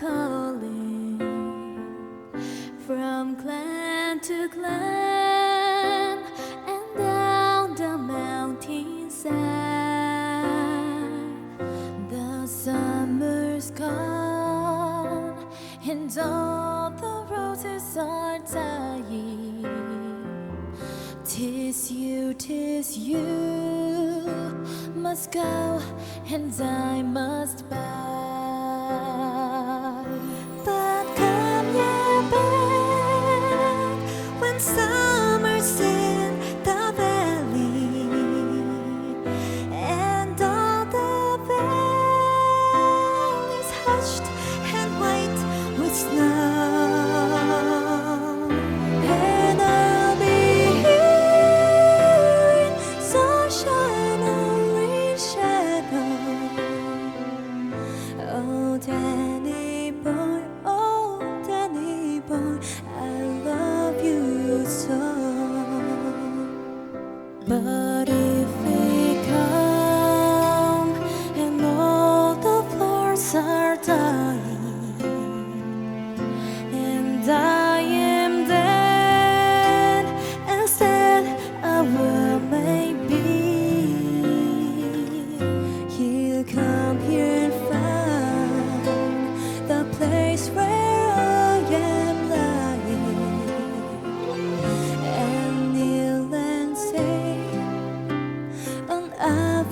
calling from clan to clan and down the mountainside. The summer's gone and all the roses are dying. Tis you, tis you must go and I must bow. but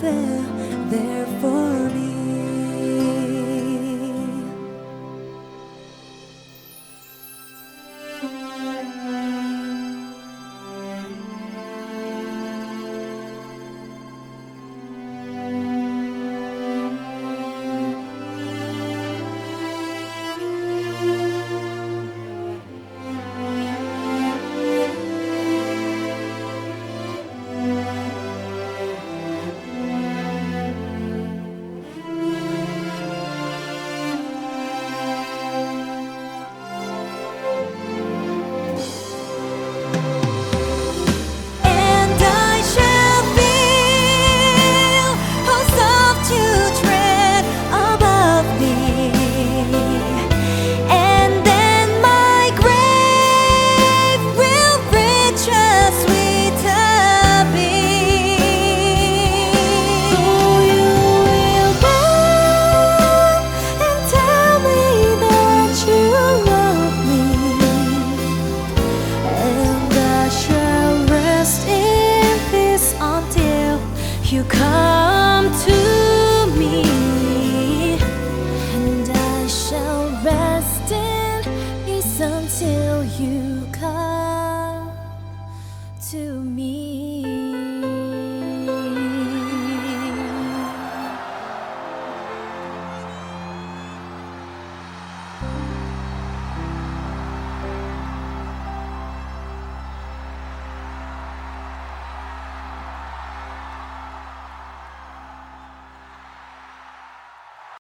there, there You come to me, and I shall rest in peace until you come to me.